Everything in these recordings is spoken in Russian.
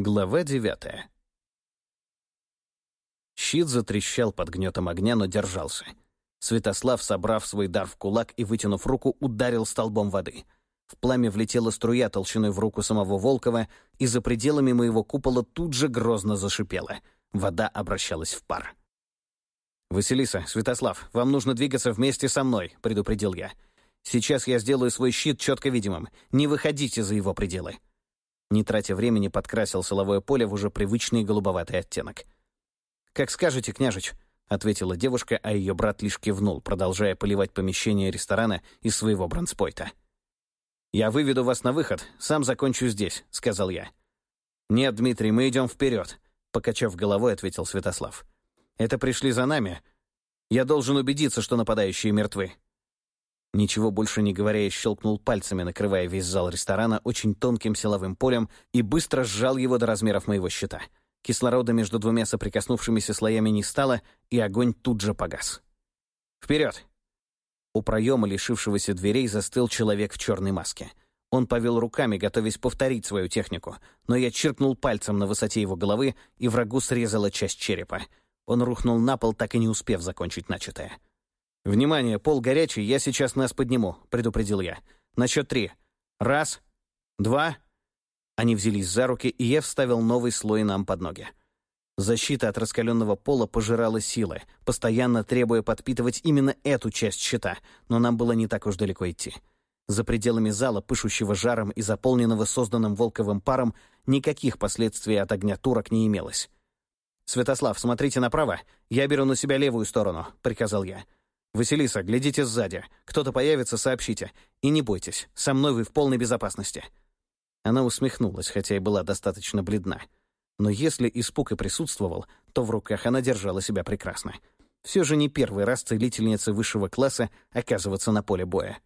Глава девятая. Щит затрещал под гнетом огня, но держался. Святослав, собрав свой дар в кулак и вытянув руку, ударил столбом воды. В пламя влетела струя толщиной в руку самого Волкова, и за пределами моего купола тут же грозно зашипела. Вода обращалась в пар. «Василиса, Святослав, вам нужно двигаться вместе со мной», — предупредил я. «Сейчас я сделаю свой щит четко видимым. Не выходите за его пределы» не тратя времени, подкрасил силовое поле в уже привычный голубоватый оттенок. «Как скажете, княжич», — ответила девушка, а ее брат лишь кивнул, продолжая поливать помещение ресторана из своего бронспойта. «Я выведу вас на выход, сам закончу здесь», — сказал я. «Нет, Дмитрий, мы идем вперед», — покачав головой, ответил Святослав. «Это пришли за нами. Я должен убедиться, что нападающие мертвы». Ничего больше не говоря, я щелкнул пальцами, накрывая весь зал ресторана очень тонким силовым полем и быстро сжал его до размеров моего щита. Кислорода между двумя соприкоснувшимися слоями не стало, и огонь тут же погас. «Вперед!» У проема, лишившегося дверей, застыл человек в черной маске. Он повел руками, готовясь повторить свою технику, но я чиркнул пальцем на высоте его головы, и врагу срезала часть черепа. Он рухнул на пол, так и не успев закончить начатое. «Внимание, пол горячий, я сейчас нас подниму», — предупредил я. «На счет три. Раз, два...» Они взялись за руки, и я вставил новый слой нам под ноги. Защита от раскаленного пола пожирала силы, постоянно требуя подпитывать именно эту часть щита, но нам было не так уж далеко идти. За пределами зала, пышущего жаром и заполненного созданным волковым паром, никаких последствий от огня турок не имелось. «Святослав, смотрите направо, я беру на себя левую сторону», — приказал я. «Василиса, глядите сзади. Кто-то появится, сообщите. И не бойтесь, со мной вы в полной безопасности». Она усмехнулась, хотя и была достаточно бледна. Но если испуг и присутствовал, то в руках она держала себя прекрасно. Все же не первый раз целительница высшего класса оказываться на поле боя.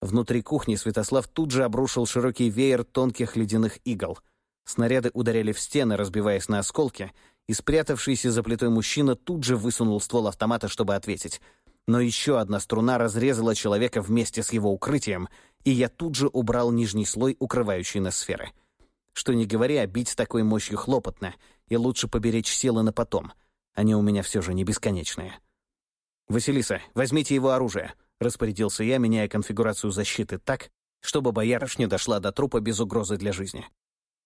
Внутри кухни Святослав тут же обрушил широкий веер тонких ледяных игл. Снаряды ударяли в стены, разбиваясь на осколки, и спрятавшийся за плитой мужчина тут же высунул ствол автомата, чтобы ответить — но еще одна струна разрезала человека вместе с его укрытием, и я тут же убрал нижний слой, укрывающий нас сферы. Что не говоря, бить с такой мощью хлопотно, и лучше поберечь силы на потом. Они у меня все же не бесконечные. «Василиса, возьмите его оружие», — распорядился я, меняя конфигурацию защиты так, чтобы боярышня дошла до трупа без угрозы для жизни.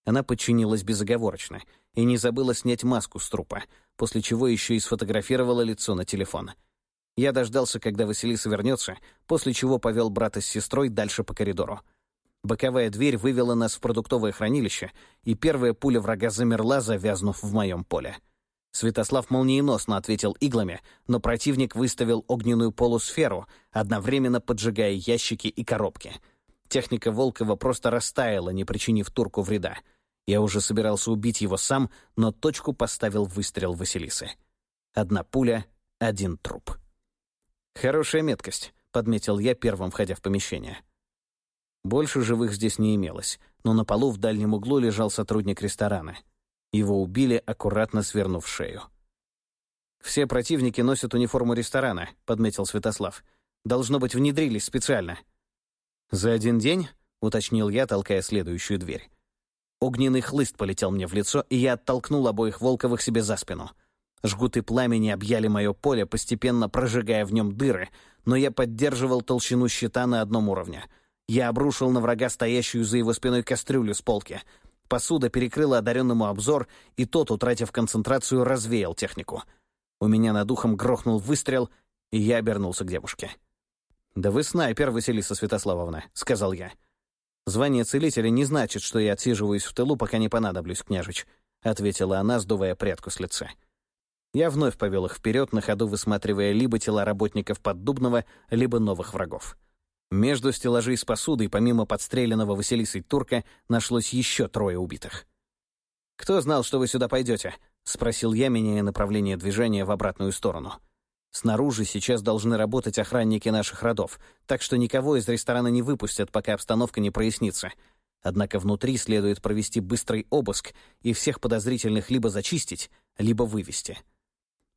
Она подчинилась безоговорочно и не забыла снять маску с трупа, после чего еще и сфотографировала лицо на телефон — я дождался, когда Василиса вернется, после чего повел брата с сестрой дальше по коридору. Боковая дверь вывела нас в продуктовое хранилище, и первая пуля врага замерла, завязнув в моем поле. Святослав молниеносно ответил иглами, но противник выставил огненную полусферу, одновременно поджигая ящики и коробки. Техника Волкова просто растаяла, не причинив турку вреда. Я уже собирался убить его сам, но точку поставил выстрел Василисы. Одна пуля, один труп. «Хорошая меткость», — подметил я, первым входя в помещение. Больше живых здесь не имелось, но на полу в дальнем углу лежал сотрудник ресторана. Его убили, аккуратно свернув шею. «Все противники носят униформу ресторана», — подметил Святослав. «Должно быть, внедрились специально». «За один день?» — уточнил я, толкая следующую дверь. Огненный хлыст полетел мне в лицо, и я оттолкнул обоих Волковых себе за спину — Жгуты пламени объяли мое поле, постепенно прожигая в нем дыры, но я поддерживал толщину щита на одном уровне. Я обрушил на врага стоящую за его спиной кастрюлю с полки. Посуда перекрыла одаренному обзор, и тот, утратив концентрацию, развеял технику. У меня над ухом грохнул выстрел, и я обернулся к девушке. «Да вы снайпер, Василиса Святославовна», — сказал я. «Звание целителя не значит, что я отсиживаюсь в тылу, пока не понадоблюсь, княжич», — ответила она, сдувая прядку с лица. Я вновь повел их вперед, на ходу высматривая либо тела работников Поддубного, либо новых врагов. Между стеллажей с посудой, помимо подстреленного Василисой турка, нашлось еще трое убитых. «Кто знал, что вы сюда пойдете?» — спросил я, меняя направление движения в обратную сторону. Снаружи сейчас должны работать охранники наших родов, так что никого из ресторана не выпустят, пока обстановка не прояснится. Однако внутри следует провести быстрый обыск и всех подозрительных либо зачистить, либо вывести.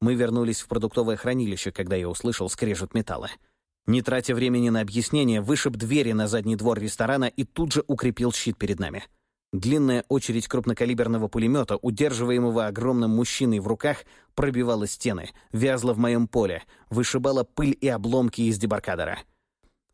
Мы вернулись в продуктовое хранилище, когда я услышал скрежет металла. Не тратя времени на объяснение, вышиб двери на задний двор ресторана и тут же укрепил щит перед нами. Длинная очередь крупнокалиберного пулемета, удерживаемого огромным мужчиной в руках, пробивала стены, вязла в моем поле, вышибала пыль и обломки из дебаркадера.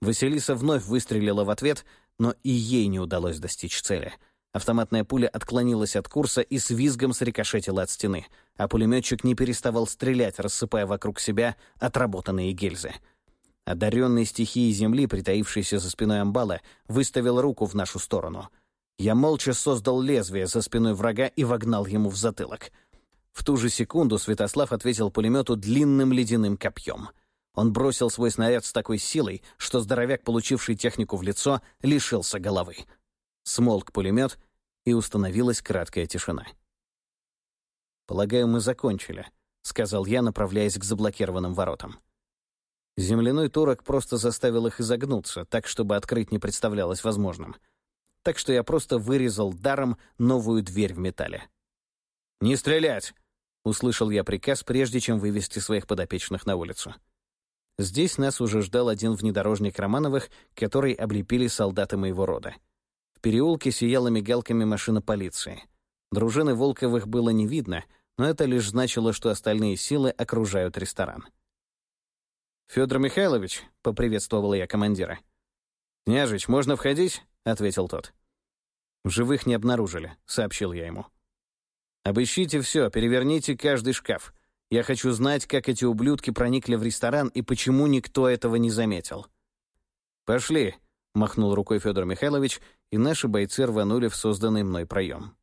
Василиса вновь выстрелила в ответ, но и ей не удалось достичь цели. Автоматная пуля отклонилась от курса и с визгом срикошетила от стены, а пулеметчик не переставал стрелять, рассыпая вокруг себя отработанные гильзы. Одаренный стихией земли, притаившийся за спиной амбала, выставил руку в нашу сторону — я молча создал лезвие за спиной врага и вогнал ему в затылок. В ту же секунду Святослав ответил пулемету длинным ледяным копьем. Он бросил свой снаряд с такой силой, что здоровяк, получивший технику в лицо, лишился головы. Смолк пулемет, и установилась краткая тишина. «Полагаю, мы закончили», — сказал я, направляясь к заблокированным воротам. Земляной турок просто заставил их изогнуться, так, чтобы открыть не представлялось возможным — так что я просто вырезал даром новую дверь в металле. «Не стрелять!» — услышал я приказ, прежде чем вывести своих подопечных на улицу. Здесь нас уже ждал один внедорожник Романовых, который облепили солдаты моего рода. В переулке сияла мигалками машина полиции. Дружины Волковых было не видно, но это лишь значило, что остальные силы окружают ресторан. «Федор Михайлович», — поприветствовал я командира. «Княжич, можно входить?» — ответил тот. «Живых не обнаружили», — сообщил я ему. «Обыщите все, переверните каждый шкаф. Я хочу знать, как эти ублюдки проникли в ресторан и почему никто этого не заметил». «Пошли», — махнул рукой Федор Михайлович, и наши бойцы рванули в созданный мной проем.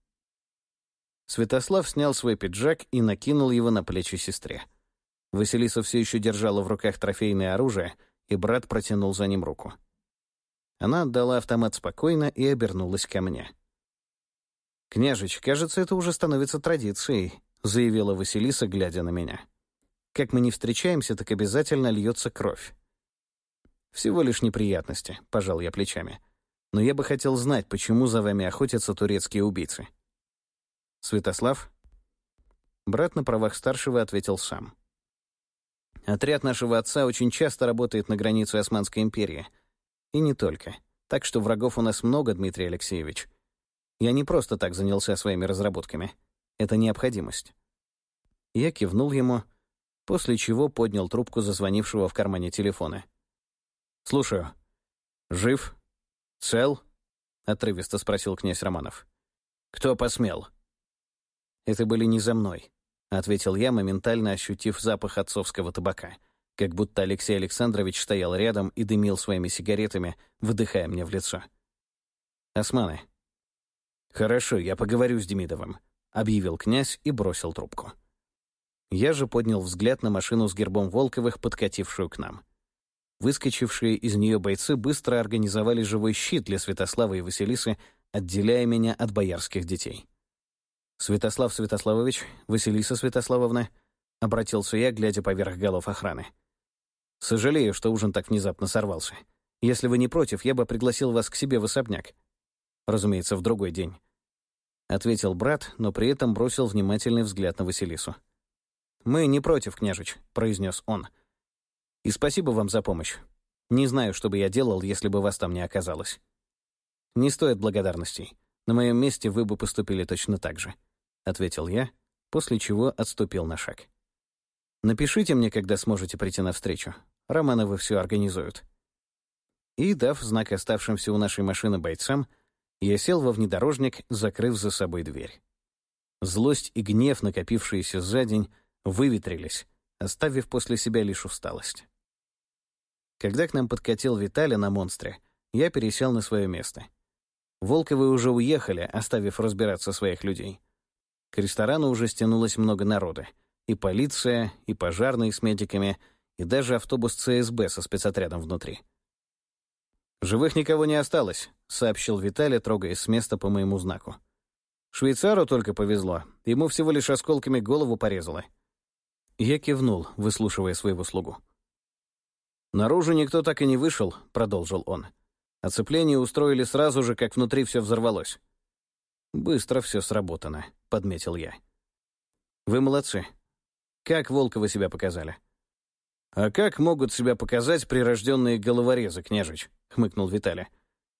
Святослав снял свой пиджак и накинул его на плечи сестре. Василиса все еще держала в руках трофейное оружие, и брат протянул за ним руку. Она отдала автомат спокойно и обернулась ко мне. «Княжич, кажется, это уже становится традицией», — заявила Василиса, глядя на меня. «Как мы не встречаемся, так обязательно льется кровь». «Всего лишь неприятности», — пожал я плечами. «Но я бы хотел знать, почему за вами охотятся турецкие убийцы». «Святослав?» Брат на правах старшего ответил сам. «Отряд нашего отца очень часто работает на границе Османской империи — и не только. Так что врагов у нас много, Дмитрий Алексеевич. Я не просто так занялся своими разработками. Это необходимость. Я кивнул ему, после чего поднял трубку зазвонившего в кармане телефона. «Слушаю. Жив? Цел?» — отрывисто спросил князь Романов. «Кто посмел?» «Это были не за мной», — ответил я, моментально ощутив запах отцовского табака — как будто Алексей Александрович стоял рядом и дымил своими сигаретами, выдыхая мне в лицо. «Османы». «Хорошо, я поговорю с Демидовым», — объявил князь и бросил трубку. Я же поднял взгляд на машину с гербом Волковых, подкатившую к нам. Выскочившие из нее бойцы быстро организовали живой щит для Святослава и Василисы, отделяя меня от боярских детей. «Святослав Святославович, Василиса Святославовна», — обратился я, глядя поверх голов охраны. Сожалею, что ужин так внезапно сорвался. Если вы не против, я бы пригласил вас к себе в особняк. Разумеется, в другой день. Ответил брат, но при этом бросил внимательный взгляд на Василису. «Мы не против, княжич», — произнес он. «И спасибо вам за помощь. Не знаю, что бы я делал, если бы вас там не оказалось. Не стоит благодарностей. На моем месте вы бы поступили точно так же», — ответил я, после чего отступил на шаг. «Напишите мне, когда сможете прийти навстречу. Романовы все организуют». И, дав знак оставшимся у нашей машины бойцам, я сел во внедорожник, закрыв за собой дверь. Злость и гнев, накопившиеся за день, выветрились, оставив после себя лишь усталость. Когда к нам подкатил Виталий на монстре, я пересел на свое место. Волковы уже уехали, оставив разбираться своих людей. К ресторану уже стянулось много народа. И полиция, и пожарные с медиками — и даже автобус ЦСБ со спецотрядом внутри. «Живых никого не осталось», — сообщил Виталий, трогаясь с места по моему знаку. «Швейцару только повезло. Ему всего лишь осколками голову порезало». Я кивнул, выслушивая своего слугу. «Наружу никто так и не вышел», — продолжил он. «Оцепление устроили сразу же, как внутри все взорвалось». «Быстро все сработано», — подметил я. «Вы молодцы. Как Волковы себя показали?» «А как могут себя показать прирожденные головорезы, княжич?» — хмыкнул Виталий.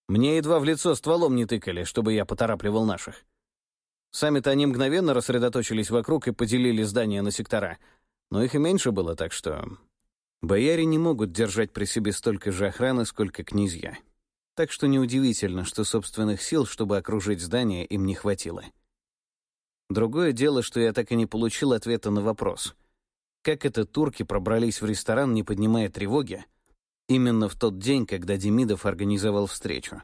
Мне едва в лицо стволом не тыкали, чтобы я поторапливал наших. Сами-то они мгновенно рассредоточились вокруг и поделили здание на сектора. Но их и меньше было, так что... Бояре не могут держать при себе столько же охраны, сколько князья. Так что неудивительно, что собственных сил, чтобы окружить здание, им не хватило. Другое дело, что я так и не получил ответа на вопрос. Как это турки пробрались в ресторан, не поднимая тревоги, именно в тот день, когда Демидов организовал встречу?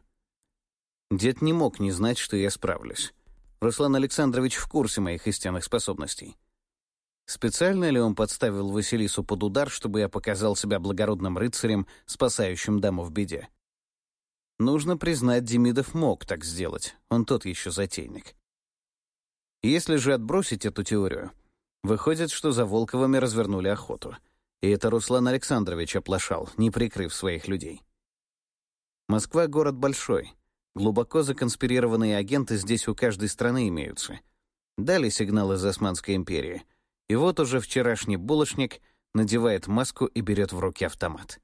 Дед не мог не знать, что я справлюсь. Руслан Александрович в курсе моих истинных способностей. Специально ли он подставил Василису под удар, чтобы я показал себя благородным рыцарем, спасающим даму в беде? Нужно признать, Демидов мог так сделать, он тот еще затейник. Если же отбросить эту теорию, выходит, что за Волковыми развернули охоту. И это Руслан Александрович оплошал, не прикрыв своих людей. Москва — город большой. Глубоко законспирированные агенты здесь у каждой страны имеются. Дали сигнал из Османской империи. И вот уже вчерашний булочник надевает маску и берет в руки автомат.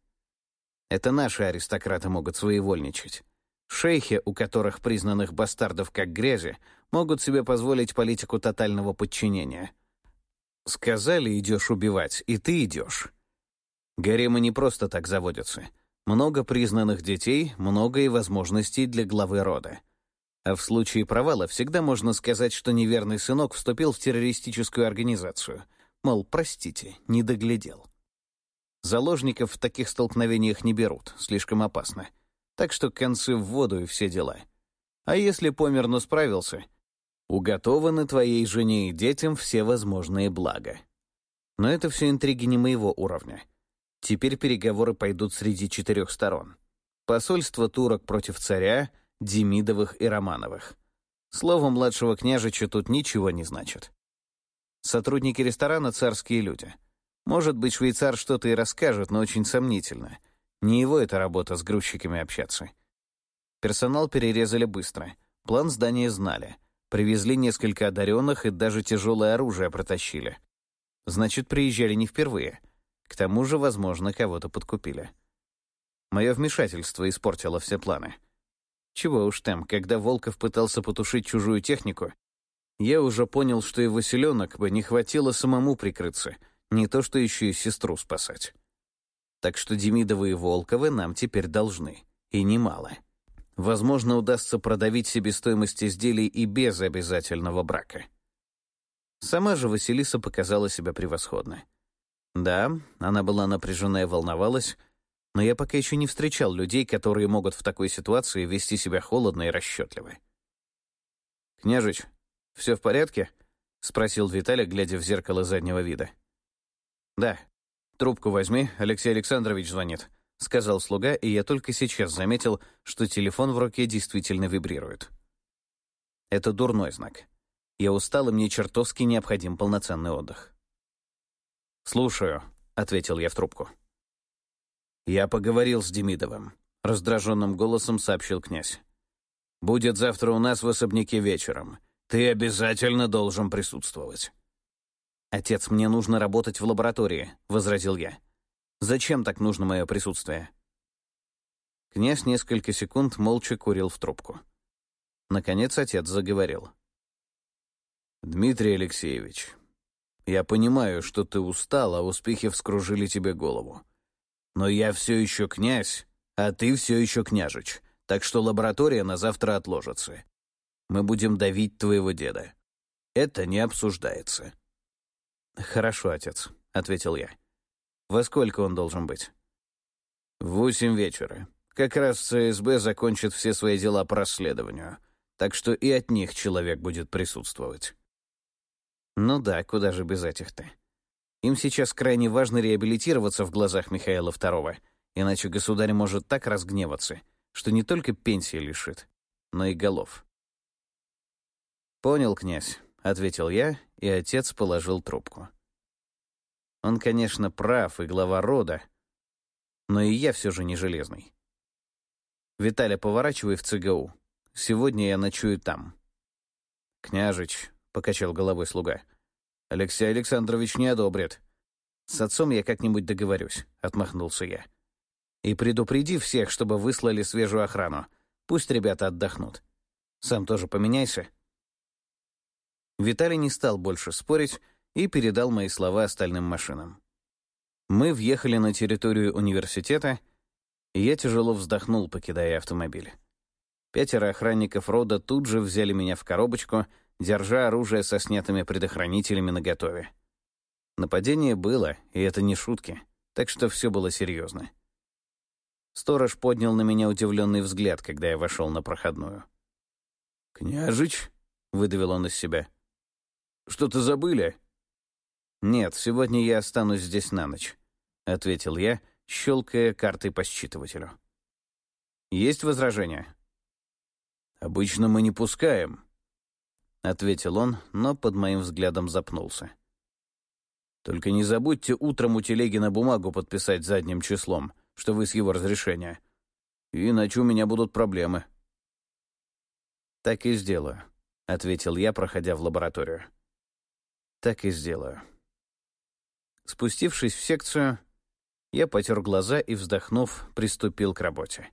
Это наши аристократы могут своевольничать. Шейхи, у которых признанных бастардов как грязи, могут себе позволить политику тотального подчинения. Сказали, идешь убивать, и ты идешь. Гаремы не просто так заводятся. Много признанных детей, много и возможностей для главы рода. А в случае провала всегда можно сказать, что неверный сынок вступил в террористическую организацию. Мол, простите, не доглядел. Заложников в таких столкновениях не берут, слишком опасно. Так что концы в воду и все дела. А если помер, но справился, уготованы твоей жене и детям все возможные блага. Но это все интриги не моего уровня. Теперь переговоры пойдут среди четырех сторон. Посольство турок против царя, Демидовых и Романовых. Слово младшего княжича тут ничего не значит. Сотрудники ресторана — царские люди. Может быть, швейцар что-то и расскажет, но очень сомнительно — не его это работа с грузчиками общаться. Персонал перерезали быстро. План здания знали. Привезли несколько одаренных и даже тяжелое оружие протащили. Значит, приезжали не впервые. К тому же, возможно, кого-то подкупили. Мое вмешательство испортило все планы. Чего уж там, когда Волков пытался потушить чужую технику, я уже понял, что его селенок бы не хватило самому прикрыться, не то что еще и сестру спасать. Так что Демидовы и Волковы нам теперь должны. И немало. Возможно, удастся продавить себестоимость изделий и без обязательного брака. Сама же Василиса показала себя превосходно. Да, она была напряжена и волновалась, но я пока еще не встречал людей, которые могут в такой ситуации вести себя холодно и расчетливо. «Княжич, все в порядке?» — спросил Виталий, глядя в зеркало заднего вида. «Да», «Трубку возьми, Алексей Александрович звонит», — сказал слуга, и я только сейчас заметил, что телефон в руке действительно вибрирует. Это дурной знак. Я устал, и мне чертовски необходим полноценный отдых. «Слушаю», — ответил я в трубку. «Я поговорил с Демидовым», — раздраженным голосом сообщил князь. «Будет завтра у нас в особняке вечером. Ты обязательно должен присутствовать». «Отец, мне нужно работать в лаборатории», — возразил я. «Зачем так нужно мое присутствие?» Князь несколько секунд молча курил в трубку. Наконец отец заговорил. «Дмитрий Алексеевич, я понимаю, что ты устал, а успехи вскружили тебе голову. Но я все еще князь, а ты все еще княжич, так что лаборатория на завтра отложится. Мы будем давить твоего деда. Это не обсуждается». «Хорошо, отец», — ответил я. «Во сколько он должен быть?» «В восемь вечера. Как раз ЦСБ закончит все свои дела по расследованию, так что и от них человек будет присутствовать». «Ну да, куда же без этих-то?» Им сейчас крайне важно реабилитироваться в глазах Михаила II, иначе государь может так разгневаться, что не только пенсии лишит, но и голов. «Понял, князь», — ответил я и отец положил трубку. Он, конечно, прав и глава рода, но и я все же не железный. Виталя, поворачивай в ЦГУ. Сегодня я ночую там. Княжич, — покачал головой слуга, — Алексей Александрович не одобрит. С отцом я как-нибудь договорюсь, — отмахнулся я. И предупреди всех, чтобы выслали свежую охрану. Пусть ребята отдохнут. Сам тоже поменяйся». Виталий не стал больше спорить и передал мои слова остальным машинам. Мы въехали на территорию университета, и я тяжело вздохнул, покидая автомобиль. Пятеро охранников рода тут же взяли меня в коробочку, держа оружие со снятыми предохранителями наготове. Нападение было, и это не шутки, так что все было серьезно. Сторож поднял на меня удивленный взгляд, когда я вошел на проходную. «Княжич?» — выдавил он из себя. «Что-то забыли?» «Нет, сегодня я останусь здесь на ночь», — ответил я, щелкая картой по считывателю. «Есть возражения?» «Обычно мы не пускаем», — ответил он, но под моим взглядом запнулся. «Только не забудьте утром у телеги на бумагу подписать задним числом, что вы с его разрешения. Иначе у меня будут проблемы». «Так и сделаю», — ответил я, проходя в лабораторию. «Так и сделаю». Спустившись в секцию, я потер глаза и, вздохнув, приступил к работе.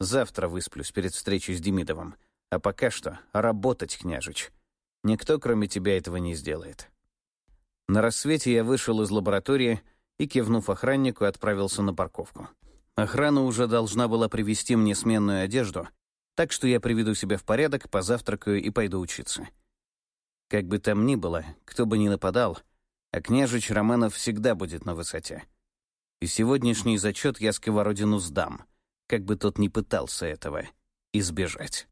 Завтра высплюсь перед встречей с Демидовым, а пока что работать, княжич. Никто, кроме тебя, этого не сделает. На рассвете я вышел из лаборатории и, кивнув охраннику, отправился на парковку. Охрана уже должна была привезти мне сменную одежду, так что я приведу себя в порядок, позавтракаю и пойду учиться. Как бы там ни было, кто бы ни нападал, а княжич Романов всегда будет на высоте. И сегодняшний зачет я сковородину сдам, как бы тот ни пытался этого избежать.